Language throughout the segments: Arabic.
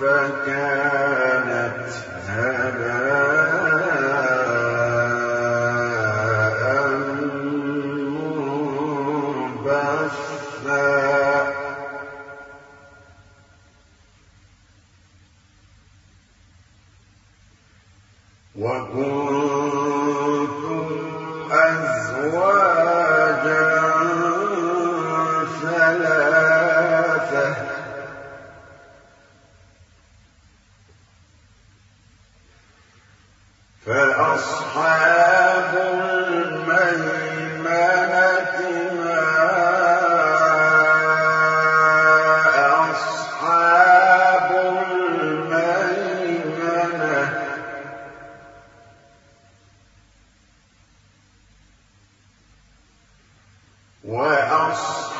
فكانت وأصحابه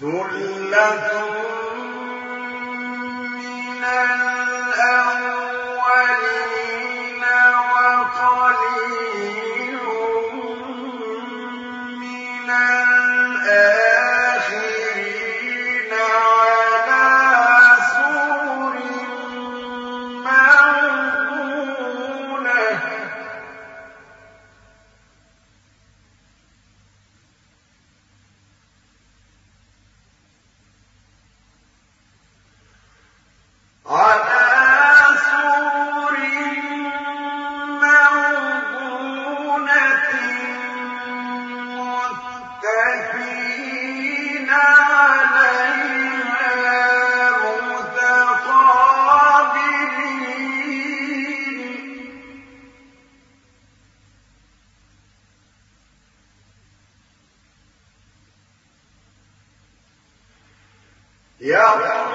ثلة من الأرض Yeah.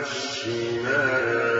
الشِّمَالِ.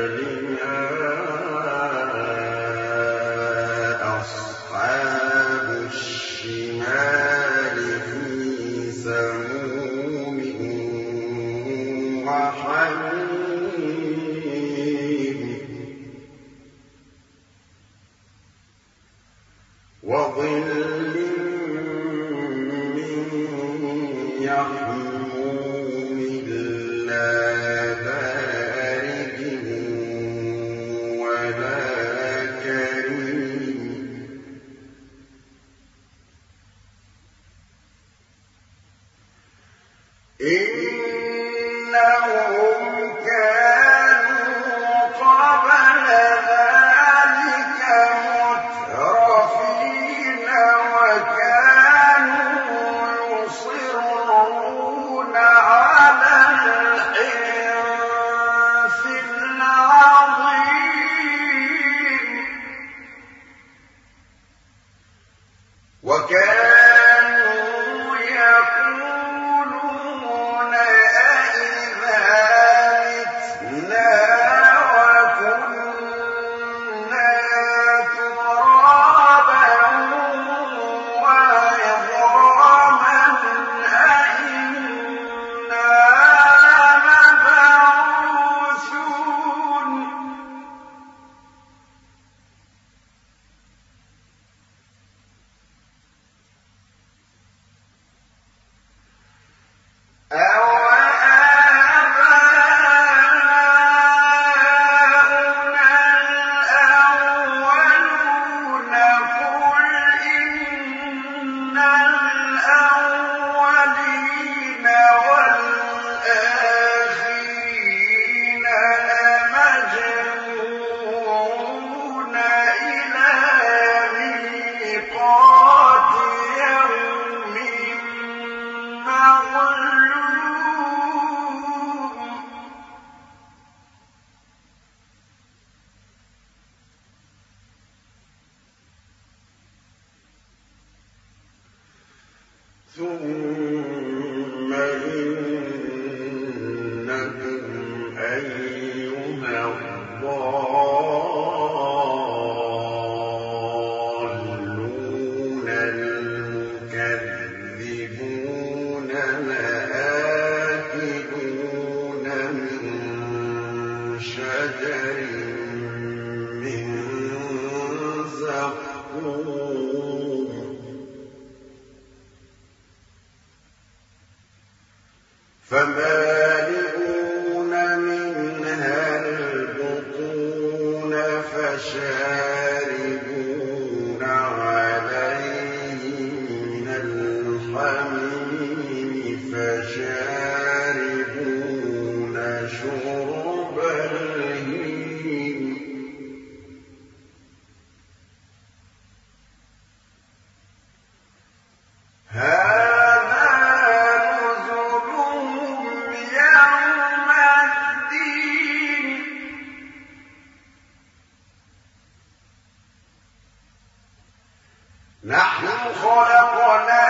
نحن خلقنا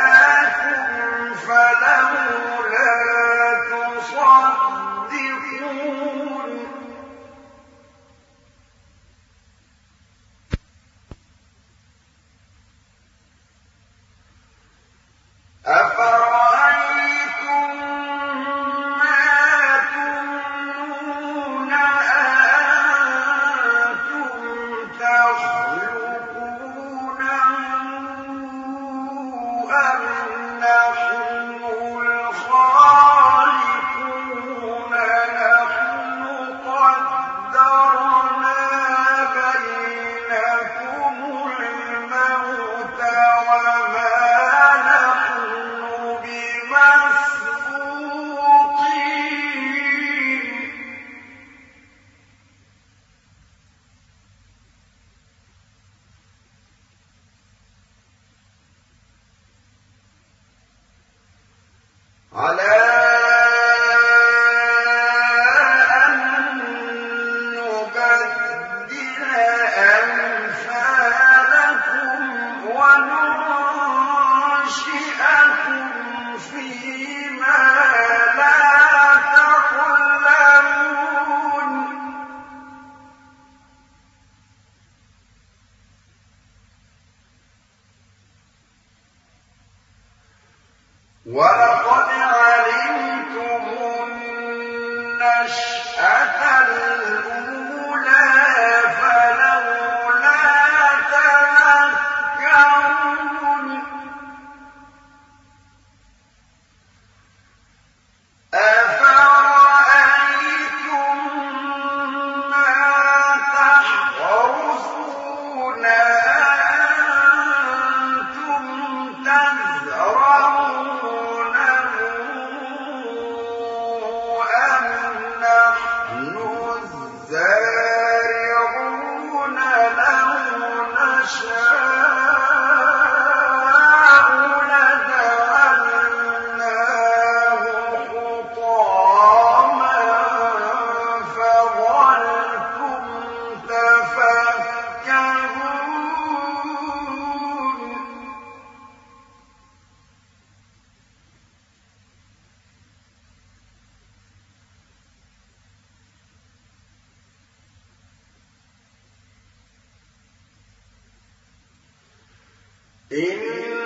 إن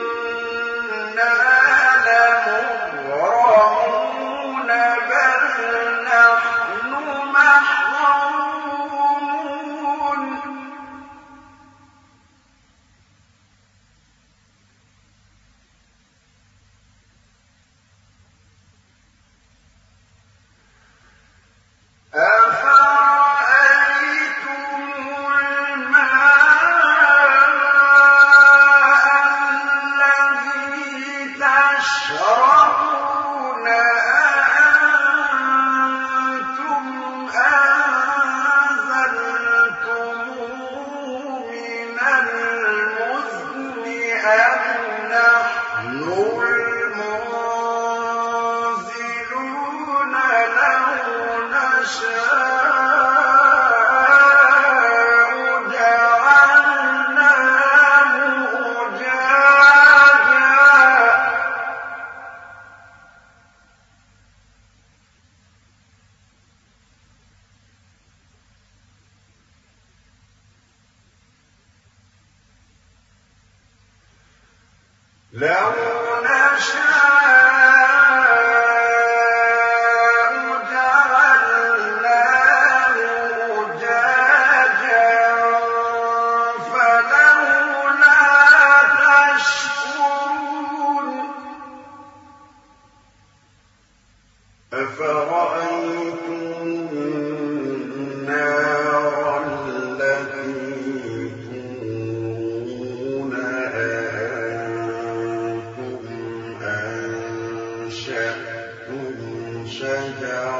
شاء شجرة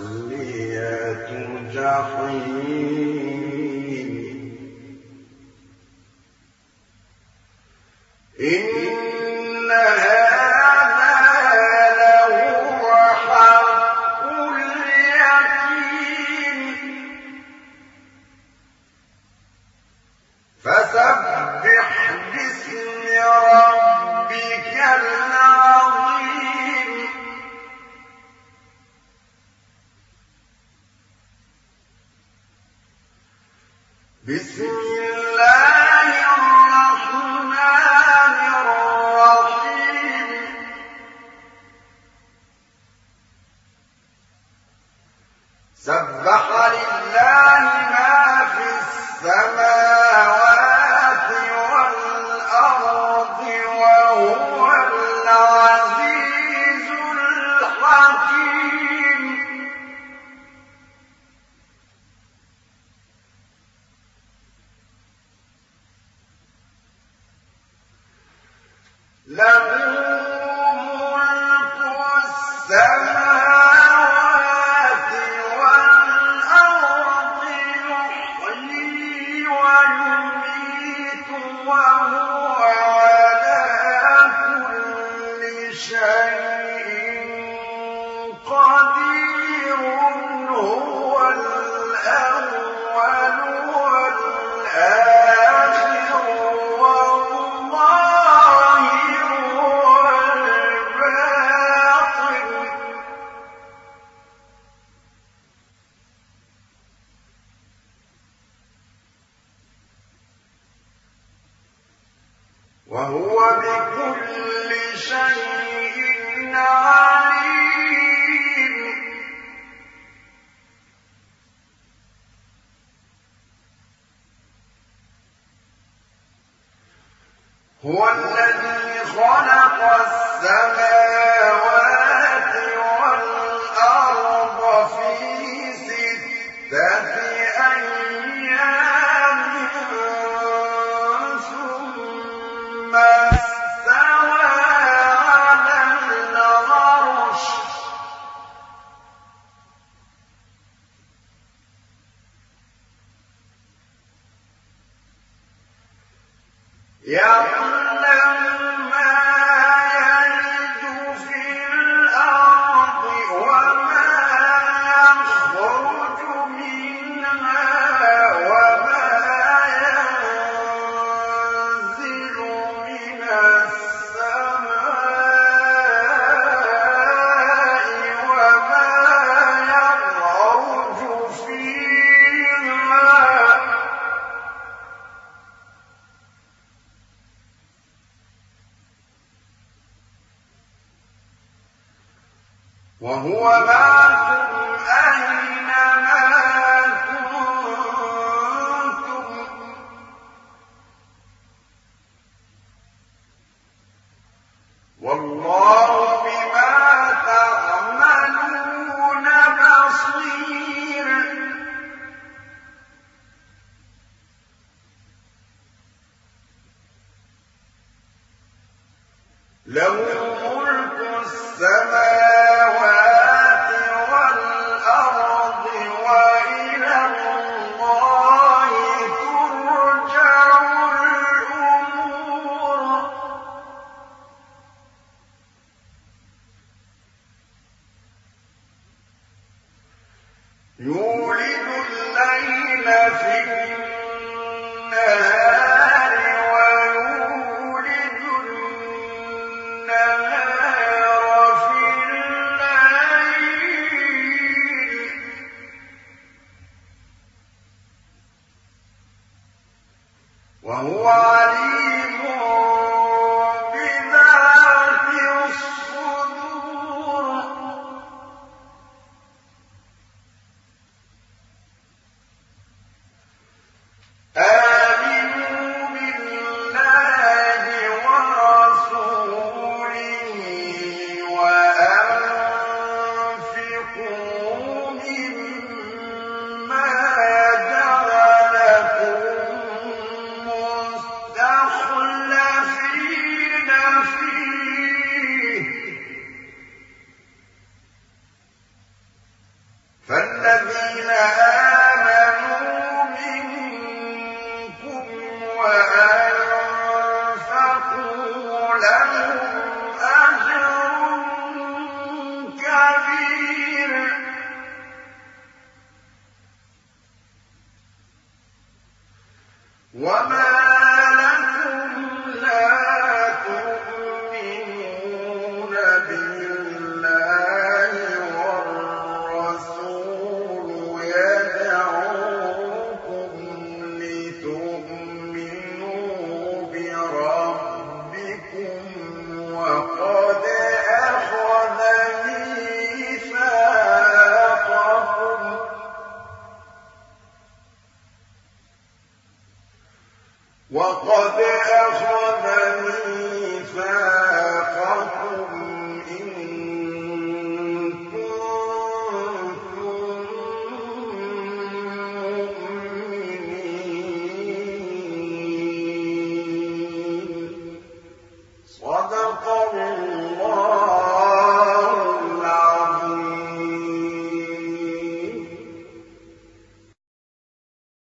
وتصلية جحيم وهو بكل شيء عليم. هو الذي خلق السماوات له ملك السماوات